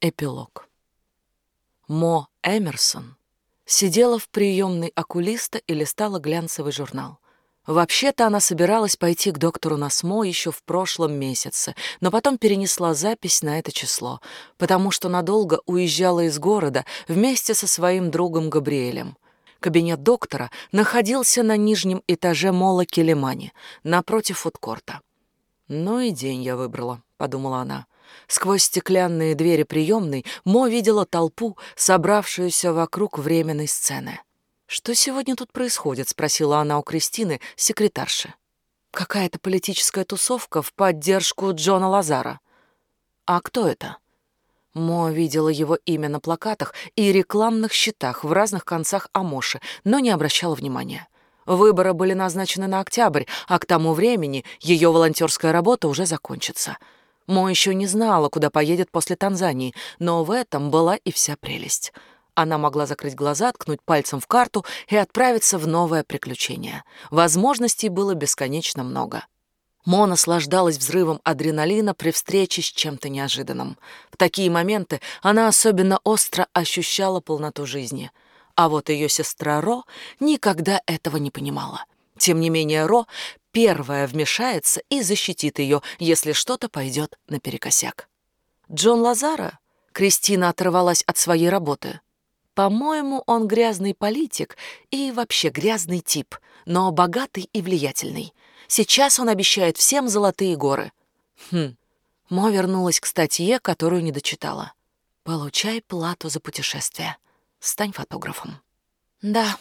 Эпилог. Мо Эмерсон сидела в приемной окулиста и листала глянцевый журнал. Вообще-то она собиралась пойти к доктору Насмо еще в прошлом месяце, но потом перенесла запись на это число, потому что надолго уезжала из города вместе со своим другом Габриэлем. Кабинет доктора находился на нижнем этаже мола Келемани, напротив фудкорта. «Ну и день я выбрала», — подумала она. Сквозь стеклянные двери приемной Мо видела толпу, собравшуюся вокруг временной сцены. «Что сегодня тут происходит?» — спросила она у Кристины, секретарши. «Какая-то политическая тусовка в поддержку Джона Лазара». «А кто это?» Мо видела его имя на плакатах и рекламных щитах в разных концах Амоши, но не обращала внимания. Выборы были назначены на октябрь, а к тому времени ее волонтерская работа уже закончится — Мо еще не знала, куда поедет после Танзании, но в этом была и вся прелесть. Она могла закрыть глаза, ткнуть пальцем в карту и отправиться в новое приключение. Возможностей было бесконечно много. Мо наслаждалась взрывом адреналина при встрече с чем-то неожиданным. В такие моменты она особенно остро ощущала полноту жизни. А вот ее сестра Ро никогда этого не понимала. Тем не менее, Ро первая вмешается и защитит ее, если что-то пойдет наперекосяк. Джон Лазара, Кристина оторвалась от своей работы. По-моему, он грязный политик и вообще грязный тип, но богатый и влиятельный. Сейчас он обещает всем золотые горы. Хм. Мо вернулась к статье, которую не дочитала. «Получай плату за путешествие. Стань фотографом». «Да,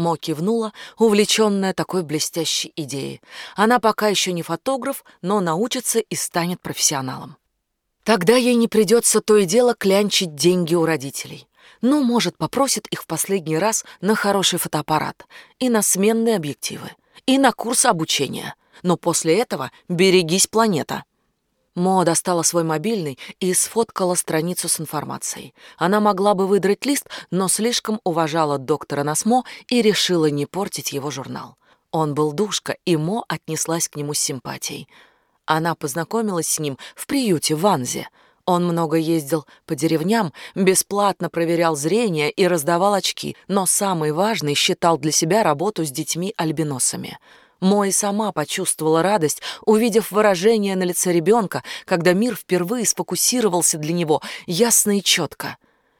Мо кивнула, увлеченная такой блестящей идеей. Она пока еще не фотограф, но научится и станет профессионалом. Тогда ей не придется то и дело клянчить деньги у родителей. Ну, может, попросит их в последний раз на хороший фотоаппарат и на сменные объективы, и на курс обучения. Но после этого берегись, планета. Мо достала свой мобильный и сфоткала страницу с информацией. Она могла бы выдрать лист, но слишком уважала доктора Насмо и решила не портить его журнал. Он был душка, и Мо отнеслась к нему с симпатией. Она познакомилась с ним в приюте в Анзе. Он много ездил по деревням, бесплатно проверял зрение и раздавал очки, но самый важный считал для себя работу с детьми-альбиносами — Мой сама почувствовала радость, увидев выражение на лице ребенка, когда мир впервые сфокусировался для него ясно и четко.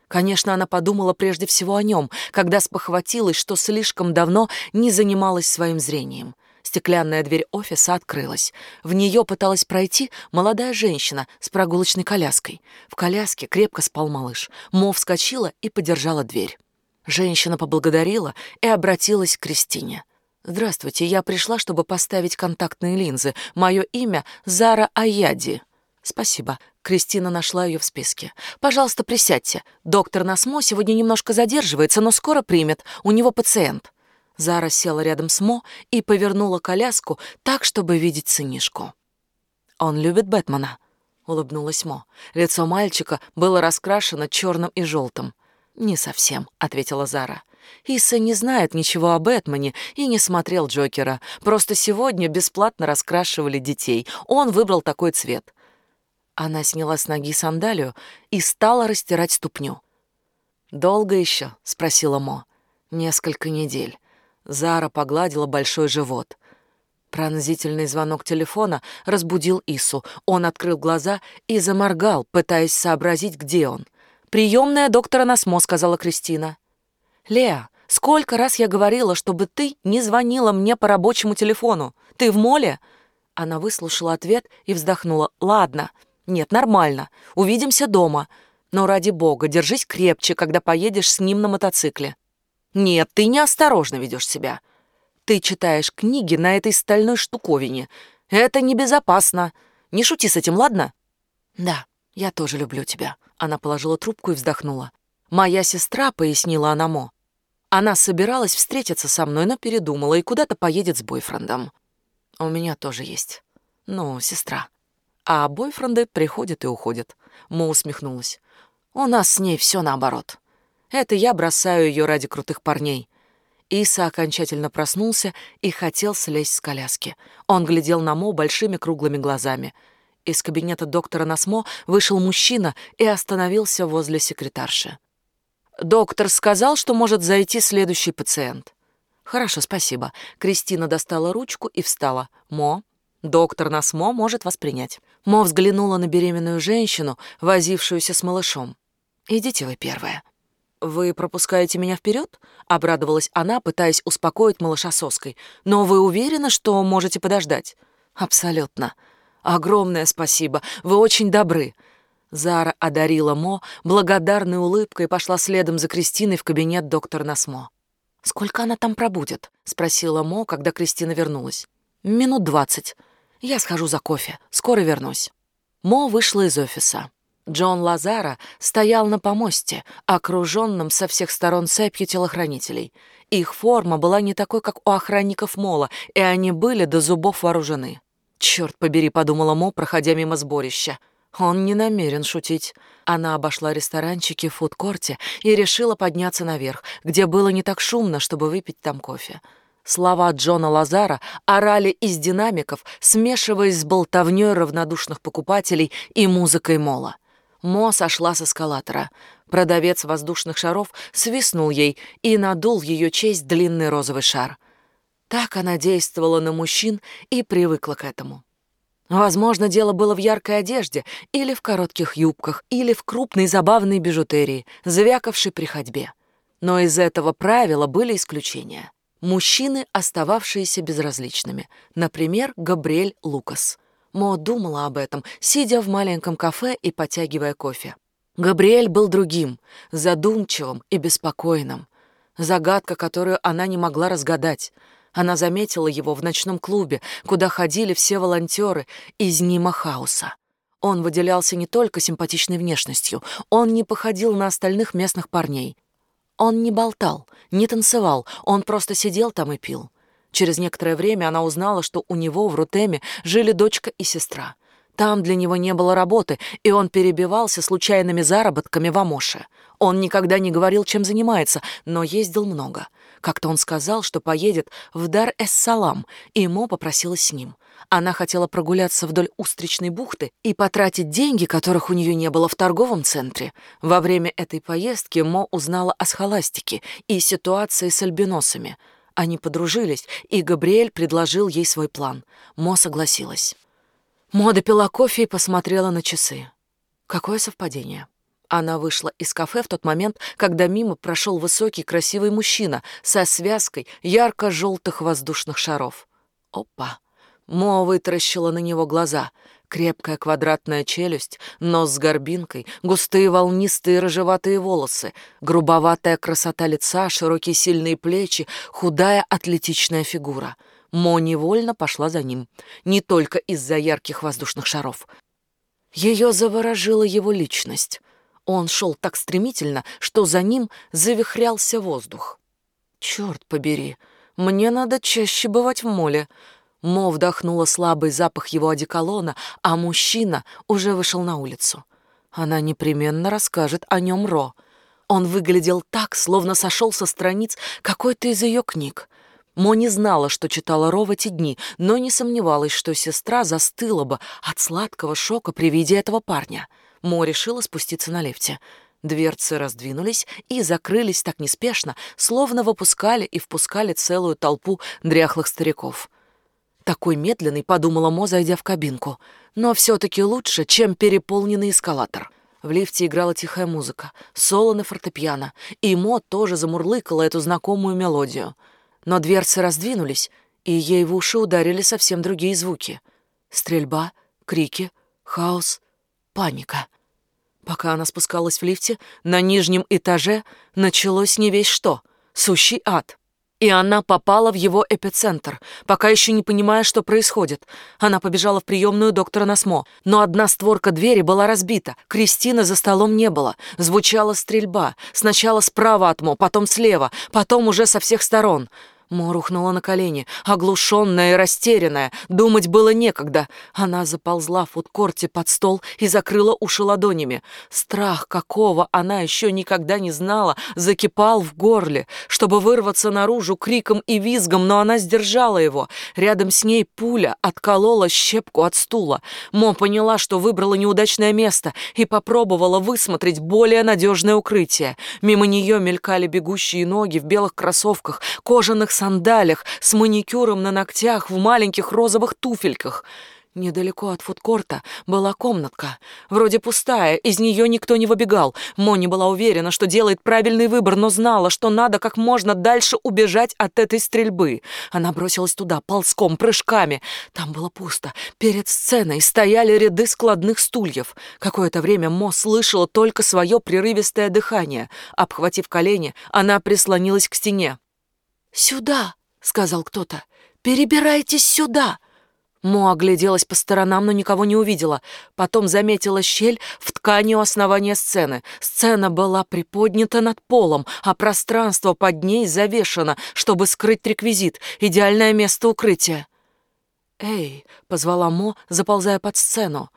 Конечно, она подумала прежде всего о нем, когда спохватилась, что слишком давно не занималась своим зрением. Стеклянная дверь офиса открылась. В нее пыталась пройти молодая женщина с прогулочной коляской. В коляске крепко спал малыш. Мо вскочила и подержала дверь. Женщина поблагодарила и обратилась к Кристине. «Здравствуйте, я пришла, чтобы поставить контактные линзы. Мое имя Зара Аяди». «Спасибо». Кристина нашла ее в списке. «Пожалуйста, присядьте. Доктор Насмо сегодня немножко задерживается, но скоро примет. У него пациент». Зара села рядом с Мо и повернула коляску так, чтобы видеть сынишку. «Он любит Бэтмена», — улыбнулась Мо. Лицо мальчика было раскрашено черным и желтым. «Не совсем», — ответила Зара. Исса не знает ничего о Бэтмене и не смотрел Джокера. Просто сегодня бесплатно раскрашивали детей. Он выбрал такой цвет. Она сняла с ноги сандалию и стала растирать ступню. «Долго еще?» — спросила Мо. «Несколько недель». Зара погладила большой живот. Пронзительный звонок телефона разбудил Ису. Он открыл глаза и заморгал, пытаясь сообразить, где он. «Приемная доктора Насмо», — сказала Кристина. «Леа, сколько раз я говорила, чтобы ты не звонила мне по рабочему телефону? Ты в моле?» Она выслушала ответ и вздохнула. «Ладно. Нет, нормально. Увидимся дома. Но ради бога, держись крепче, когда поедешь с ним на мотоцикле. Нет, ты неосторожно ведешь себя. Ты читаешь книги на этой стальной штуковине. Это небезопасно. Не шути с этим, ладно?» «Да, я тоже люблю тебя». Она положила трубку и вздохнула. «Моя сестра», — пояснила она Мо, она собиралась встретиться со мной, но передумала и куда-то поедет с бойфрендом. У меня тоже есть. Ну, сестра. А бойфренды приходят и уходят. Мо усмехнулась. У нас с ней все наоборот. Это я бросаю ее ради крутых парней. Иса окончательно проснулся и хотел слезть с коляски. Он глядел на Мо большими круглыми глазами. Из кабинета доктора Насмо вышел мужчина и остановился возле секретарши. «Доктор сказал, что может зайти следующий пациент». «Хорошо, спасибо». Кристина достала ручку и встала. «Мо, доктор Насмо может вас принять». Мо взглянула на беременную женщину, возившуюся с малышом. «Идите вы первая». «Вы пропускаете меня вперед?» — обрадовалась она, пытаясь успокоить малыша соской. «Но вы уверены, что можете подождать?» «Абсолютно. Огромное спасибо. Вы очень добры». Зара одарила Мо благодарной улыбкой и пошла следом за Кристиной в кабинет доктора Насмо. «Сколько она там пробудет?» — спросила Мо, когда Кристина вернулась. «Минут двадцать. Я схожу за кофе. Скоро вернусь». Мо вышла из офиса. Джон Лазара стоял на помосте, окруженном со всех сторон цепью телохранителей. Их форма была не такой, как у охранников Мола, и они были до зубов вооружены. «Черт побери», — подумала Мо, проходя мимо сборища. Он не намерен шутить. Она обошла ресторанчики в фудкорте и решила подняться наверх, где было не так шумно, чтобы выпить там кофе. Слова Джона Лазара орали из динамиков, смешиваясь с болтовнёй равнодушных покупателей и музыкой мола. Мо сошла с эскалатора. Продавец воздушных шаров свистнул ей и надул в ее честь длинный розовый шар. Так она действовала на мужчин и привыкла к этому. Возможно, дело было в яркой одежде, или в коротких юбках, или в крупной забавной бижутерии, звякавшей при ходьбе. Но из этого правила были исключения. Мужчины, остававшиеся безразличными. Например, Габриэль Лукас — Мо думала об этом, сидя в маленьком кафе и потягивая кофе. Габриэль был другим, задумчивым и беспокойным. Загадка, которую она не могла разгадать. Она заметила его в ночном клубе, куда ходили все волонтеры из Нима Хауса. Он выделялся не только симпатичной внешностью, он не походил на остальных местных парней. Он не болтал, не танцевал, он просто сидел там и пил. Через некоторое время она узнала, что у него в Рутеме жили дочка и сестра. Там для него не было работы, и он перебивался случайными заработками в Амоше. Он никогда не говорил, чем занимается, но ездил много. Как-то он сказал, что поедет в Дар-эс-Салам, и Мо попросилась с ним. Она хотела прогуляться вдоль Устричной бухты и потратить деньги, которых у нее не было в торговом центре. Во время этой поездки Мо узнала о схоластике и ситуации с альбиносами — они подружились, и Габриэль предложил ей свой план. Мо согласилась. Мо допила кофе и посмотрела на часы. Какое совпадение. Она вышла из кафе в тот момент, когда мимо прошел высокий красивый мужчина со связкой ярко-желтых воздушных шаров. Опа! Мо вытаращила на него глаза. Крепкая квадратная челюсть, нос с горбинкой, густые волнистые рыжеватые волосы, грубоватая красота лица, широкие сильные плечи, худая атлетичная фигура. Мо невольно пошла за ним, не только из-за ярких воздушных шаров. Ее заворожила его личность. Он шел так стремительно, что за ним завихрялся воздух. «Черт побери, мне надо чаще бывать в моле», Мо вдохнула слабый запах его одеколона, а мужчина уже вышел на улицу. Она непременно расскажет о нем Ро. Он выглядел так, словно сошел со страниц какой-то из ее книг. Мо не знала, что читала Ро в эти дни, но не сомневалась, что сестра застыла бы от сладкого шока при виде этого парня. Мо решила спуститься на лифте. Дверцы раздвинулись и закрылись так неспешно, словно выпускали и впускали целую толпу дряхлых стариков. Такой медленный, подумала Мо, зайдя в кабинку. Но все-таки лучше, чем переполненный эскалатор. В лифте играла тихая музыка, соло на фортепиано, и Мо тоже замурлыкала эту знакомую мелодию. Но дверцы раздвинулись, и ей в уши ударили совсем другие звуки. Стрельба, крики, хаос, паника. Пока она спускалась в лифте, на нижнем этаже началось не весь что — сущий ад. И она попала в его эпицентр, пока еще не понимая, что происходит. Она побежала в приемную доктора Насмо, но одна створка двери была разбита. Кристины за столом не было. Звучала стрельба. Сначала справа от Мо, потом слева, потом уже со всех сторон. Мо рухнула на колени, оглушенная и растерянная. Думать было некогда. Она заползла в фудкорте под стол и закрыла уши ладонями. Страх, какого она еще никогда не знала, закипал в горле, чтобы вырваться наружу криком и визгом, но она сдержала его. Рядом с ней пуля отколола щепку от стула. Мо поняла, что выбрала неудачное место и попробовала высмотреть более надежное укрытие. Мимо нее мелькали бегущие ноги в белых кроссовках, кожаных сандалях, с маникюром на ногтях, в маленьких розовых туфельках. Недалеко от фудкорта была комнатка, вроде пустая, из нее никто не выбегал. Мони была уверена, что делает правильный выбор, но знала, что надо как можно дальше убежать от этой стрельбы. Она бросилась туда, ползком, прыжками. Там было пусто. Перед сценой стояли ряды складных стульев. Какое-то время Мо слышала только свое прерывистое дыхание. Обхватив колени, она прислонилась к стене. «Сюда!» — сказал кто-то. «Перебирайтесь сюда!» Мо огляделась по сторонам, но никого не увидела. Потом заметила щель в ткани у основания сцены. Сцена была приподнята над полом, а пространство под ней завешено, чтобы скрыть реквизит. Идеальное место укрытия. «Эй!» — позвала Мо, заползая под сцену.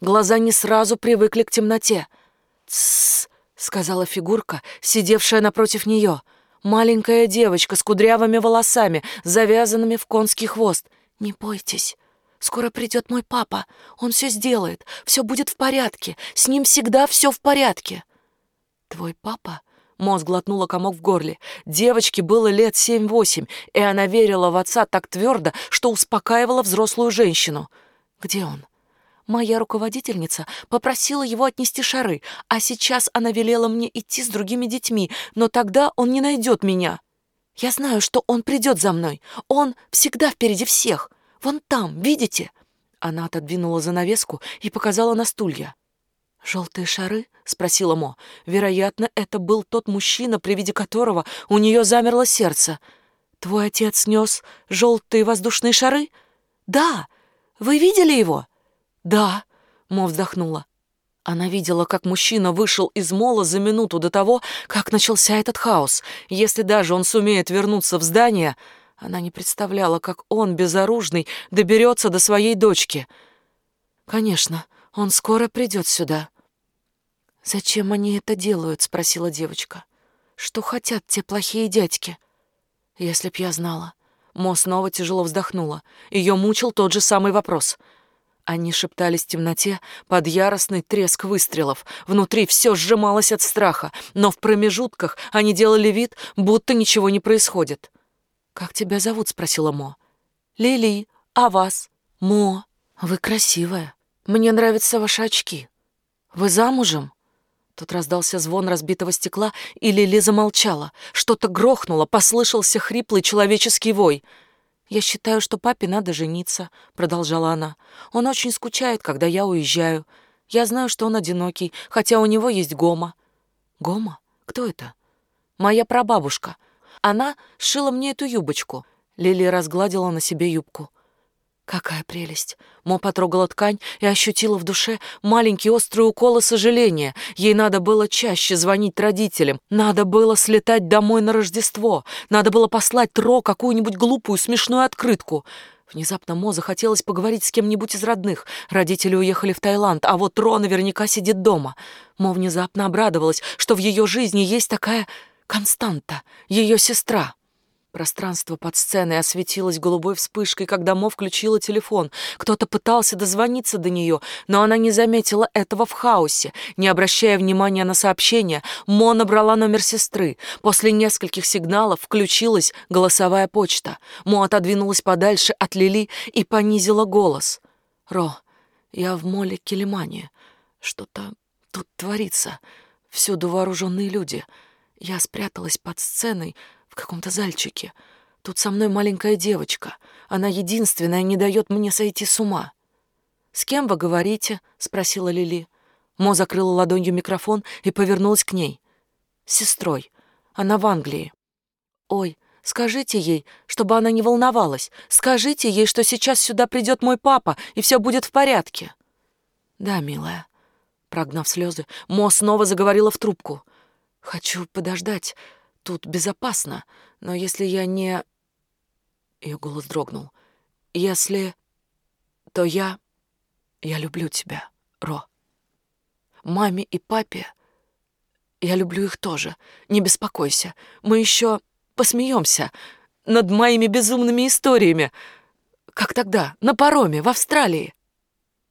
Глаза не сразу привыкли к темноте. «Тссс!» — сказала фигурка, сидевшая напротив нее. Маленькая девочка с кудрявыми волосами, завязанными в конский хвост. «Не бойтесь!» Скоро придет мой папа. Он все сделает. Все будет в порядке. С ним всегда все в порядке. Твой папа? Мозг глотнула комок в горле. Девочке было лет семь-восемь, и она верила в отца так твердо, что успокаивала взрослую женщину. Где он? Моя руководительница попросила его отнести шары, а сейчас она велела мне идти с другими детьми, но тогда он не найдет меня. Я знаю, что он придет за мной. Он всегда впереди всех. Вон там, видите?» Она отодвинула занавеску и показала на стулья. «Желтые шары?» — спросила Мо. Вероятно, это был тот мужчина, при виде которого у нее замерло сердце. «Твой отец нес желтые воздушные шары?» «Да! Вы видели его?» «Да!» — Мо вздохнула. Она видела, как мужчина вышел из мола за минуту до того, как начался этот хаос. Если даже он сумеет вернуться в здание, она не представляла, как он, безоружный, доберется до своей дочки. «Конечно, он скоро придет сюда». «Зачем они это делают?» — спросила девочка. «Что хотят те плохие дядьки?» «Если б я знала». Мо снова тяжело вздохнула. Ее мучил тот же самый вопрос. Они шептались в темноте под яростный треск выстрелов. Внутри все сжималось от страха, но в промежутках они делали вид, будто ничего не происходит. «Как тебя зовут?» — спросила Мо. «Лили. А вас?» «Мо. Вы красивая. Мне нравятся ваши очки. Вы замужем?» Тут раздался звон разбитого стекла, и Лили замолчала. Что-то грохнуло, послышался хриплый человеческий вой. «Я считаю, что папе надо жениться», — продолжала она. «Он очень скучает, когда я уезжаю. Я знаю, что он одинокий, хотя у него есть Гома». «Гома? Кто это?» «Моя прабабушка. Она шила мне эту юбочку. Лили разгладила на себе юбку. Какая прелесть! Мо потрогала ткань и ощутила в душе маленькие острые уколы сожаления. Ей надо было чаще звонить родителям, надо было слетать домой на Рождество, надо было послать Ро какую-нибудь глупую смешную открытку. Внезапно Мо захотелось поговорить с кем-нибудь из родных. Родители уехали в Таиланд, а вот Ро наверняка сидит дома. Мо внезапно обрадовалась, что в ее жизни есть такая Константа, ее сестра. Пространство под сценой осветилось голубой вспышкой, когда Мо включила телефон. Кто-то пытался дозвониться до нее, но она не заметила этого в хаосе. Не обращая внимания на сообщение, Мо набрала номер сестры. После нескольких сигналов включилась голосовая почта. Мо отодвинулась подальше от Лили и понизила голос. «Ро, я в моле Келемане. Что-то тут творится. Всюду вооруженные люди». Я спряталась под сценой каком-то зальчике. Тут со мной маленькая девочка. Она единственная не дает мне сойти с ума. «С кем вы говорите?» — спросила Лили. Мо закрыла ладонью микрофон и повернулась к ней. «С сестрой. Она в Англии». «Ой, скажите ей, чтобы она не волновалась. Скажите ей, что сейчас сюда придет мой папа, и все будет в порядке». «Да, милая». Прогнав слезы, Мо снова заговорила в трубку — Хочу подождать. Тут безопасно. Но если я не... Ее голос дрогнул. «Если... то я... я люблю тебя, Ро. Маме и папе... Я люблю их тоже. Не беспокойся. Мы еще посмеемся над моими безумными историями. Как тогда, на пароме, в Австралии.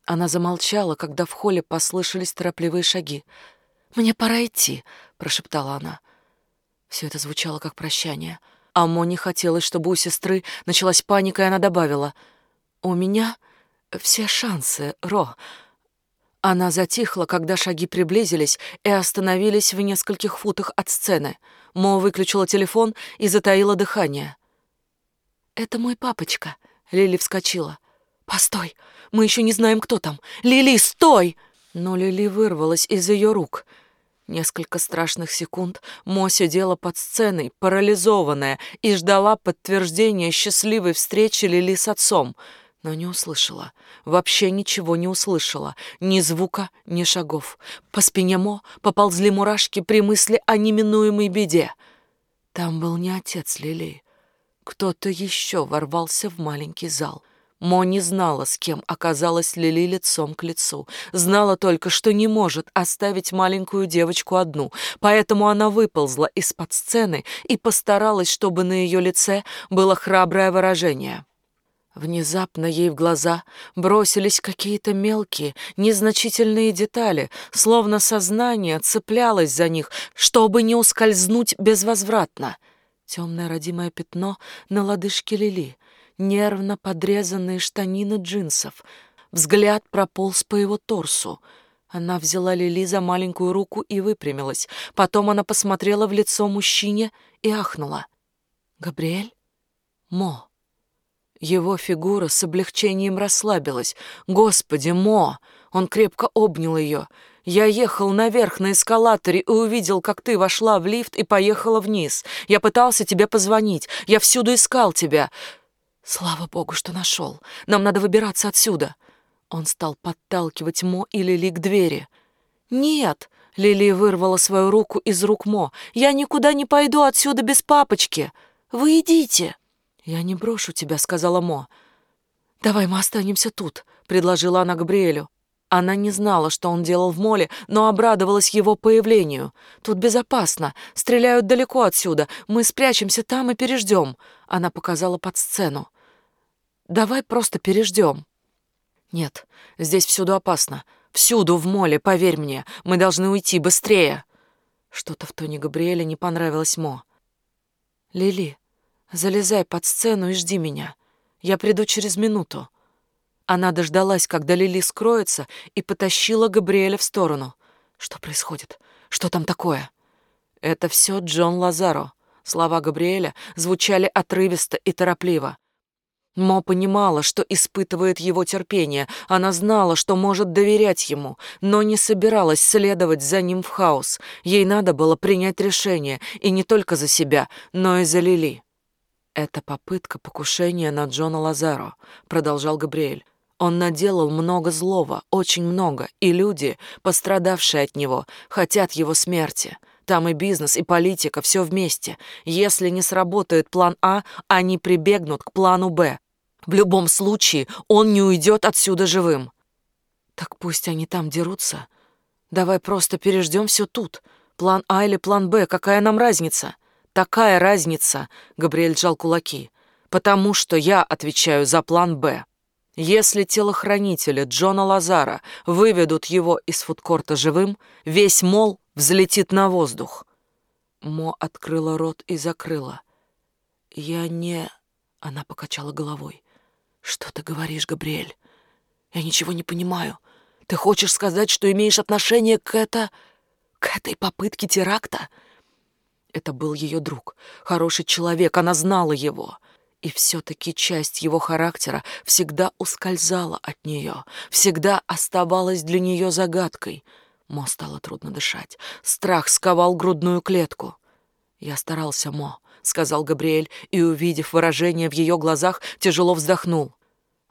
Она замолчала, когда в холле послышались торопливые шаги. «Мне пора идти», — прошептала она. Все это звучало как прощание. А Мо не хотелось, чтобы у сестры началась паника, и она добавила. «У меня все шансы, Ро». Она затихла, когда шаги приблизились и остановились в нескольких футах от сцены. Мо выключила телефон и затаила дыхание. «Это мой папочка», — Лили вскочила. «Постой, мы еще не знаем, кто там. Лили, стой!» Но Лили вырвалась из ее рук. Несколько страшных секунд Мо сидела под сценой, парализованная, и ждала подтверждения счастливой встречи Лили с отцом, но не услышала. Вообще ничего не услышала. Ни звука, ни шагов. По спине Мо поползли мурашки при мысли о неминуемой беде. Там был не отец Лили. Кто-то еще ворвался в маленький зал — Мо не знала, с кем оказалась Лили лицом к лицу. Знала только, что не может оставить маленькую девочку одну, поэтому она выползла из-под сцены и постаралась, чтобы на ее лице было храброе выражение. Внезапно ей в глаза бросились какие-то мелкие, незначительные детали, словно сознание цеплялось за них, чтобы не ускользнуть безвозвратно. Темное родимое пятно на лодыжке Лили — нервно подрезанные штанины джинсов. Взгляд прополз по его торсу. Она взяла Лили за маленькую руку и выпрямилась. Потом она посмотрела в лицо мужчине и ахнула. «Габриэль? Мо». Его фигура с облегчением расслабилась. «Господи, Мо!» Он крепко обнял ее. «Я ехал наверх на эскалаторе и увидел, как ты вошла в лифт и поехала вниз. Я пытался тебе позвонить. Я всюду искал тебя. Слава богу, что нашел. Нам надо выбираться отсюда. Он стал подталкивать Мо и Лили к двери. Нет, Лили вырвала свою руку из рук Мо. Я никуда не пойду отсюда без папочки. Вы идите. Я не брошу тебя, сказала Мо. Давай мы останемся тут, предложила она Габриэлю. Она не знала, что он делал в моле, но обрадовалась его появлению. «Тут безопасно. Стреляют далеко отсюда. Мы спрячемся там и переждем». Она показала под сцену. Давай просто переждем. Нет, здесь всюду опасно. Всюду в моле, поверь мне. Мы должны уйти быстрее. Что-то в тоне Габриэля не понравилось Мо. Лили, залезай под сцену и жди меня. Я приду через минуту. Она дождалась, когда Лили скроется, и потащила Габриэля в сторону. Что происходит? Что там такое? Это все Джон Лазаро. Слова Габриэля звучали отрывисто и торопливо. Мо понимала, что испытывает его терпение. Она знала, что может доверять ему, но не собиралась следовать за ним в хаос. Ей надо было принять решение, и не только за себя, но и за Лили. «Это попытка покушения на Джона Лазаро», — продолжал Габриэль. «Он наделал много злого, очень много, и люди, пострадавшие от него, хотят его смерти». Там и бизнес, и политика, все вместе. Если не сработает план А, они прибегнут к плану Б. В любом случае он не уйдет отсюда живым. Так пусть они там дерутся. Давай просто переждем все тут. План А или план Б, какая нам разница? Такая разница, Габриэль сжал кулаки. Потому что я отвечаю за план Б. Если телохранители Джона Лазара выведут его из фудкорта живым, весь мол взлетит на воздух. Мо открыла рот и закрыла. «Я не...» — она покачала головой. «Что ты говоришь, Габриэль? Я ничего не понимаю. Ты хочешь сказать, что имеешь отношение к это... к этой попытке теракта?» Это был ее друг, хороший человек, она знала его. И все-таки часть его характера всегда ускользала от нее, всегда оставалась для нее загадкой. Мо стало трудно дышать. Страх сковал грудную клетку. Я старался, Мо, — сказал Габриэль, и, увидев выражение в ее глазах, тяжело вздохнул.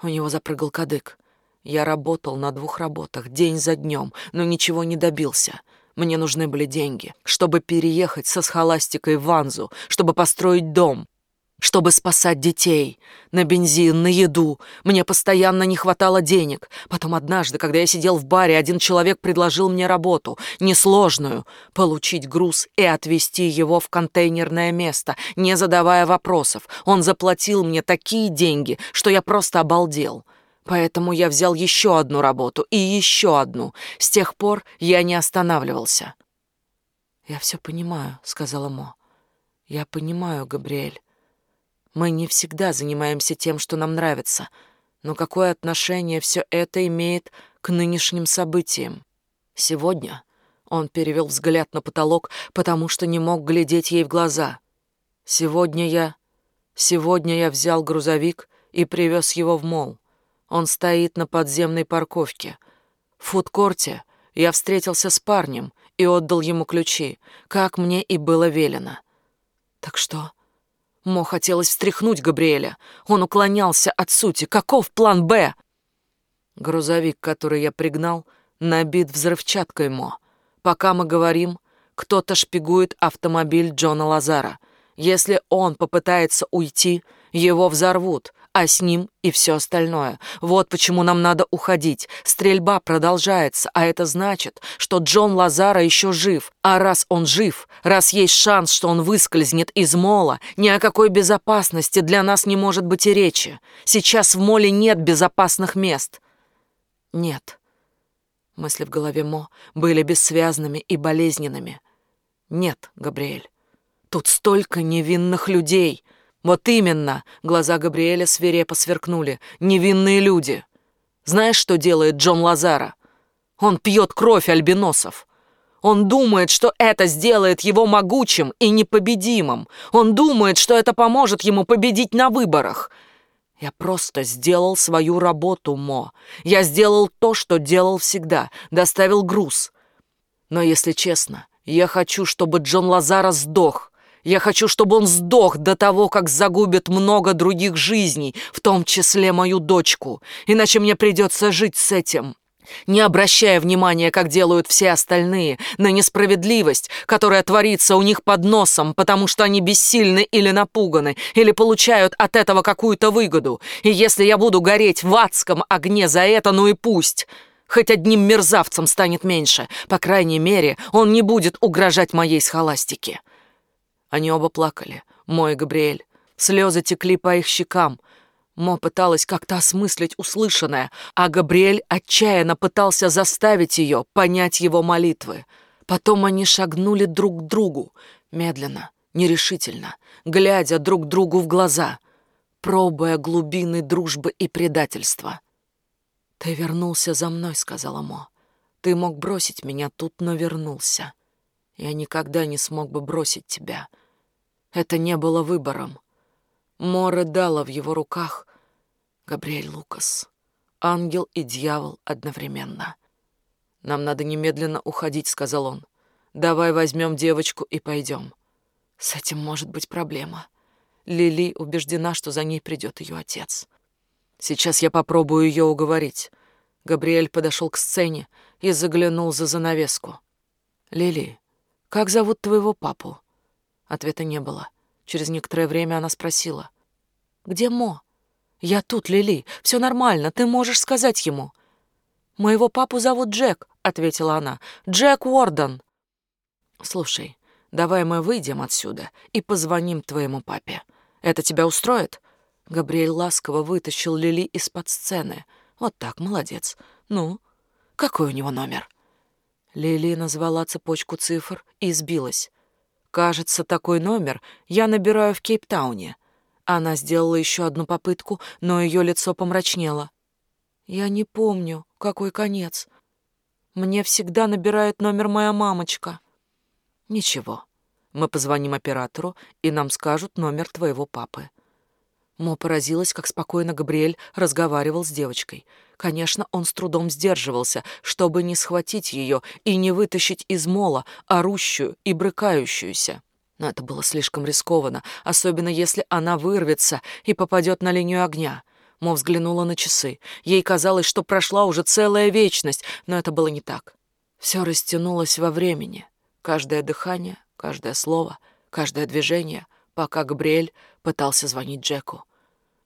У него запрыгал кадык. Я работал на двух работах, день за днем, но ничего не добился. Мне нужны были деньги, чтобы переехать со схоластикой в Ванзу, чтобы построить дом. Чтобы спасать детей. На бензин, на еду. Мне постоянно не хватало денег. Потом однажды, когда я сидел в баре, один человек предложил мне работу, несложную, получить груз и отвезти его в контейнерное место, не задавая вопросов. Он заплатил мне такие деньги, что я просто обалдел. Поэтому я взял еще одну работу и еще одну. С тех пор я не останавливался. «Я все понимаю», — сказала Мо. «Я понимаю, Габриэль. Мы не всегда занимаемся тем, что нам нравится, но какое отношение все это имеет к нынешним событиям? Сегодня он перевел взгляд на потолок, потому что не мог глядеть ей в глаза. Сегодня я... Сегодня я взял грузовик и привез его в мол. Он стоит на подземной парковке. В фудкорте я встретился с парнем и отдал ему ключи, как мне и было велено. Так что, Мо хотелось встряхнуть Габриэля. Он уклонялся от сути. Каков план «Б»? Грузовик, который я пригнал, набит взрывчаткой, Мо. Пока мы говорим, кто-то шпигует автомобиль Джона Лазара. Если он попытается уйти, его взорвут, а с ним и все остальное. Вот почему нам надо уходить. Стрельба продолжается, а это значит, что Джон Лазара еще жив. А раз он жив, раз есть шанс, что он выскользнет из мола, ни о какой безопасности для нас не может быть и речи. Сейчас в моле нет безопасных мест. Нет. Мысли в голове Мо были бессвязными и болезненными. Нет, Габриэль. Тут столько невинных людей — «Вот именно!» — глаза Габриэля свирепо сверкнули. «Невинные люди!» «Знаешь, что делает Джон Лазара? Он пьет кровь альбиносов!» Он думает, что это сделает его могучим и непобедимым. Он думает, что это поможет ему победить на выборах. Я просто сделал свою работу, Мо. Я сделал то, что делал всегда. Доставил груз. Но, если честно, я хочу, чтобы Джон Лазара сдох. Я хочу, чтобы он сдох до того, как загубит много других жизней, в том числе мою дочку. Иначе мне придется жить с этим, не обращая внимания, как делают все остальные, на несправедливость, которая творится у них под носом, потому что они бессильны или напуганы, или получают от этого какую-то выгоду. И если я буду гореть в адском огне за это, ну и пусть. Хоть одним мерзавцем станет меньше. По крайней мере, он не будет угрожать моей схоластике. Они оба плакали, Мо и Габриэль. Слезы текли по их щекам. Мо пыталась как-то осмыслить услышанное, а Габриэль отчаянно пытался заставить ее понять его молитвы. Потом они шагнули друг к другу, медленно, нерешительно, глядя друг другу в глаза, пробуя глубины дружбы и предательства. «Ты вернулся за мной», — сказала Мо. «Ты мог бросить меня тут, но вернулся. Я никогда не смог бы бросить тебя. Это не было выбором. Море дала в его руках Габриэль Лукас. Ангел и дьявол одновременно. «Нам надо немедленно уходить», — сказал он. «Давай возьмем девочку и пойдем». С этим может быть проблема. Лили убеждена, что за ней придет ее отец. Сейчас я попробую ее уговорить. Габриэль подошел к сцене и заглянул за занавеску. «Лили, «Как зовут твоего папу?» Ответа не было. Через некоторое время она спросила. «Где Мо?» «Я тут, Лили. Все нормально. Ты можешь сказать ему». «Моего папу зовут Джек», — ответила она. «Джек Уорден». «Слушай, давай мы выйдем отсюда и позвоним твоему папе. Это тебя устроит?» Габриэль ласково вытащил Лили из-под сцены. «Вот так, молодец. Ну, какой у него номер?» Лили назвала цепочку цифр и сбилась. «Кажется, такой номер я набираю в Кейптауне». Она сделала еще одну попытку, но ее лицо помрачнело. «Я не помню, какой конец. Мне всегда набирает номер моя мамочка». «Ничего, мы позвоним оператору, и нам скажут номер твоего папы». Мо поразилась, как спокойно Габриэль разговаривал с девочкой. Конечно, он с трудом сдерживался, чтобы не схватить ее и не вытащить из мола, орущую и брыкающуюся. Но это было слишком рискованно, особенно если она вырвется и попадет на линию огня. Мо взглянула на часы. Ей казалось, что прошла уже целая вечность, но это было не так. Все растянулось во времени. Каждое дыхание, каждое слово, каждое движение, пока Габриэль пытался звонить Джеку.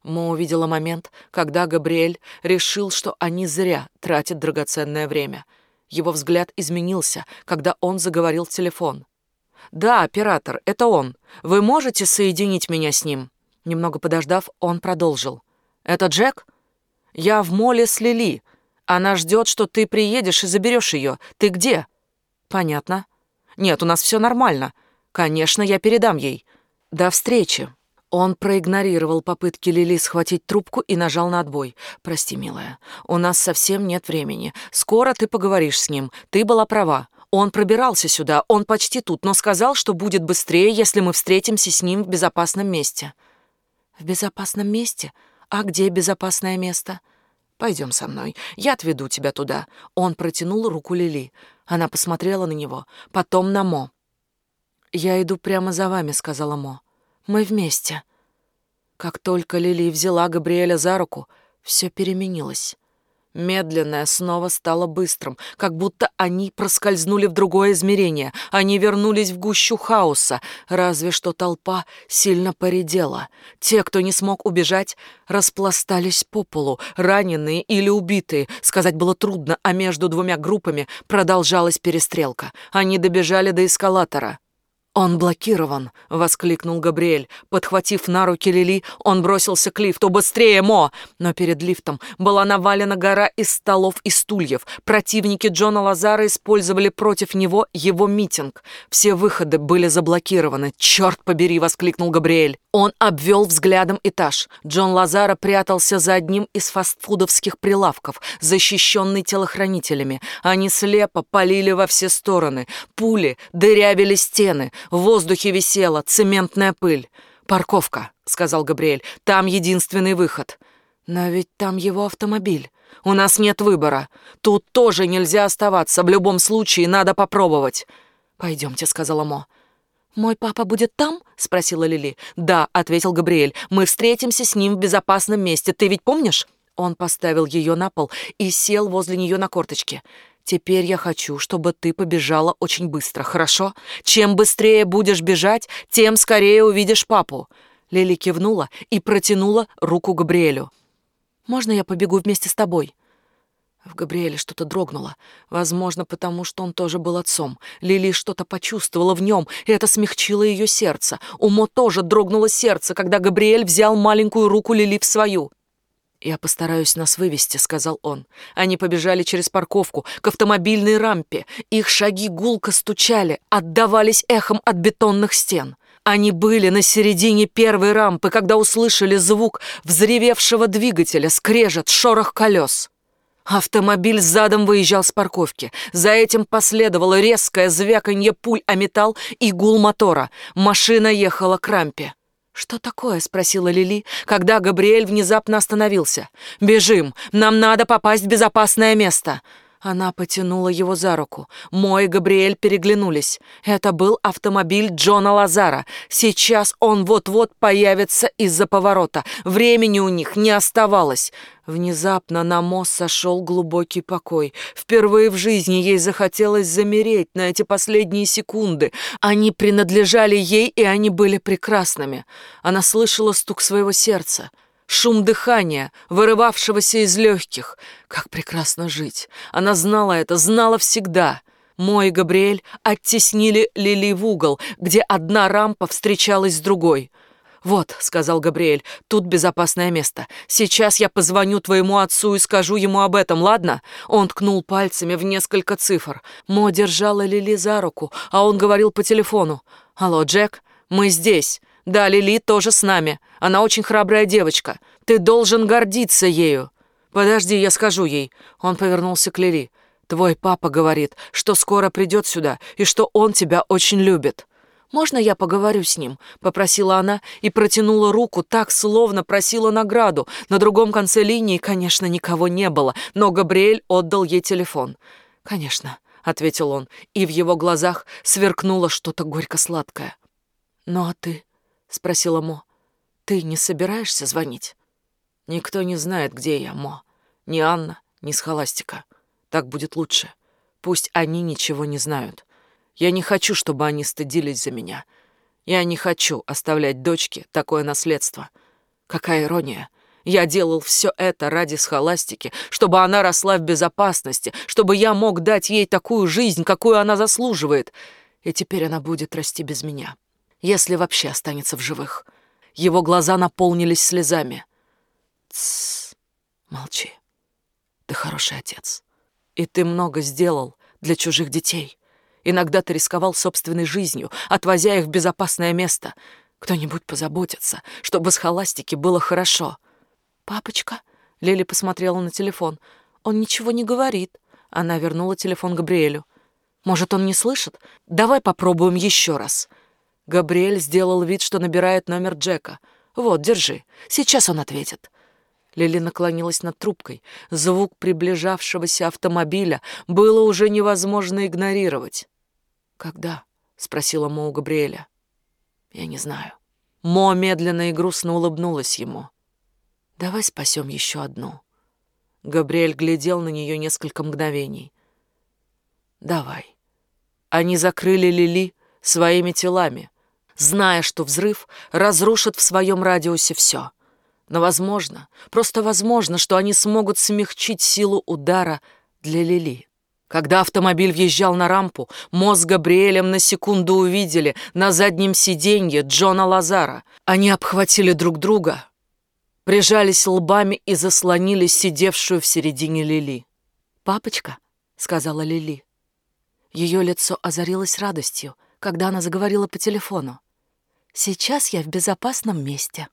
Мо увидела момент, когда Габриэль решил, что они зря тратят драгоценное время. Его взгляд изменился, когда он заговорил в телефон. «Да, оператор, это он. Вы можете соединить меня с ним?» Немного подождав, он продолжил. «Это Джек? Я в моле с Лили. Она ждет, что ты приедешь и заберешь ее. Ты где?» «Понятно. Нет, у нас все нормально. Конечно, я передам ей. До встречи». Он проигнорировал попытки Лили схватить трубку и нажал на отбой. «Прости, милая, у нас совсем нет времени. Скоро ты поговоришь с ним. Ты была права. Он пробирался сюда, он почти тут, но сказал, что будет быстрее, если мы встретимся с ним в безопасном месте». «В безопасном месте? А где безопасное место?» «Пойдем со мной, я отведу тебя туда». Он протянул руку Лили. Она посмотрела на него, потом на Мо. «Я иду прямо за вами», — сказала Мо. Мы вместе. Как только Лили взяла Габриэля за руку, все переменилось. Медленное снова стало быстрым, как будто они проскользнули в другое измерение. Они вернулись в гущу хаоса, разве что толпа сильно поредела. Те, кто не смог убежать, распластались по полу, раненые или убитые. Сказать было трудно, а между двумя группами продолжалась перестрелка. Они добежали до эскалатора. «Он блокирован!» — воскликнул Габриэль. Подхватив на руки Лили, он бросился к лифту. «Быстрее, Мо!» Но перед лифтом была навалена гора из столов и стульев. Противники Джона Лазара использовали против него его митинг. Все выходы были заблокированы. «Черт побери!» — воскликнул Габриэль. Он обвел взглядом этаж. Джон Лазара прятался за одним из фастфудовских прилавков, защищенный телохранителями. Они слепо полили во все стороны. Пули дырявили стены. В воздухе висела цементная пыль. «Парковка», — сказал Габриэль. «Там единственный выход». «Но ведь там его автомобиль. У нас нет выбора. Тут тоже нельзя оставаться. В любом случае надо попробовать». «Пойдемте», — сказала Мо. «Мой папа будет там?» — спросила Лили. «Да», — ответил Габриэль. «Мы встретимся с ним в безопасном месте. Ты ведь помнишь?» Он поставил ее на пол и сел возле нее на корточке. Теперь я хочу, чтобы ты побежала очень быстро, хорошо? Чем быстрее будешь бежать, тем скорее увидишь папу». Лили кивнула и протянула руку Габриэлю. «Можно я побегу вместе с тобой?» В Габриэле что-то дрогнуло. Возможно, потому что он тоже был отцом. Лили что-то почувствовала в нем, и это смягчило ее сердце. У Мо тоже дрогнуло сердце, когда Габриэль взял маленькую руку Лили в свою. «Я постараюсь нас вывести», — сказал он. Они побежали через парковку к автомобильной рампе. Их шаги гулко стучали, отдавались эхом от бетонных стен. Они были на середине первой рампы, когда услышали звук взревевшего двигателя, скрежет, шорох колес. Автомобиль задом выезжал с парковки. За этим последовало резкое звяканье пуль о металл и гул мотора. Машина ехала к рампе. «Что такое?» — спросила Лили, когда Габриэль внезапно остановился. «Бежим! Нам надо попасть в безопасное место!» Она потянула его за руку. Мой и Габриэль переглянулись. Это был автомобиль Джона Лазара. Сейчас он вот-вот появится из-за поворота. Времени у них не оставалось. Внезапно на мост сошел глубокий покой. Впервые в жизни ей захотелось замереть на эти последние секунды. Они принадлежали ей, и они были прекрасными. Она слышала стук своего сердца шум дыхания, вырывавшегося из легких. Как прекрасно жить! Она знала это, знала всегда. Мой Габриэль оттеснили Лили в угол, где одна рампа встречалась с другой. «Вот», — сказал Габриэль, — «тут безопасное место. Сейчас я позвоню твоему отцу и скажу ему об этом, ладно?» Он ткнул пальцами в несколько цифр. Мо держала Лили за руку, а он говорил по телефону. «Алло, Джек, мы здесь. Да, Лили тоже с нами. Она очень храбрая девочка. Ты должен гордиться ею. Подожди, я скажу ей. Он повернулся к Лили. Твой папа говорит, что скоро придет сюда и что он тебя очень любит. «Можно я поговорю с ним?» — попросила она и протянула руку так, словно просила награду. На другом конце линии, конечно, никого не было, но Габриэль отдал ей телефон. «Конечно», — ответил он, и в его глазах сверкнуло что-то горько-сладкое. «Ну а ты?» — спросила Мо. «Ты не собираешься звонить?» «Никто не знает, где я, Мо. Ни Анна, ни Схоластика. Так будет лучше. Пусть они ничего не знают. Я не хочу, чтобы они стыдились за меня. Я не хочу оставлять дочке такое наследство. Какая ирония. Я делал все это ради схоластики, чтобы она росла в безопасности, чтобы я мог дать ей такую жизнь, какую она заслуживает. И теперь она будет расти без меня, если вообще останется в живых. Его глаза наполнились слезами. Тссс, молчи. Ты хороший отец. И ты много сделал для чужих детей. Иногда ты рисковал собственной жизнью, отвозя их в безопасное место. Кто-нибудь позаботится, чтобы с холастики было хорошо. «Папочка?» — Лили посмотрела на телефон. «Он ничего не говорит». Она вернула телефон Габриэлю. «Может, он не слышит? Давай попробуем еще раз». Габриэль сделал вид, что набирает номер Джека. «Вот, держи. Сейчас он ответит». Лили наклонилась над трубкой. Звук приближавшегося автомобиля было уже невозможно игнорировать. «Когда?» — спросила Мо у Габриэля. «Я не знаю». Мо медленно и грустно улыбнулась ему. «Давай спасем еще одну». Габриэль глядел на нее несколько мгновений. «Давай». Они закрыли Лили своими телами, зная, что взрыв разрушит в своем радиусе все. Но возможно, просто возможно, что они смогут смягчить силу удара для Лили. Когда автомобиль въезжал на рампу, мозг Габриэлем на секунду увидели на заднем сиденье Джона Лазара. Они обхватили друг друга, прижались лбами и заслонили сидевшую в середине Лили. «Папочка», — сказала Лили. Ее лицо озарилось радостью, когда она заговорила по телефону. «Сейчас я в безопасном месте».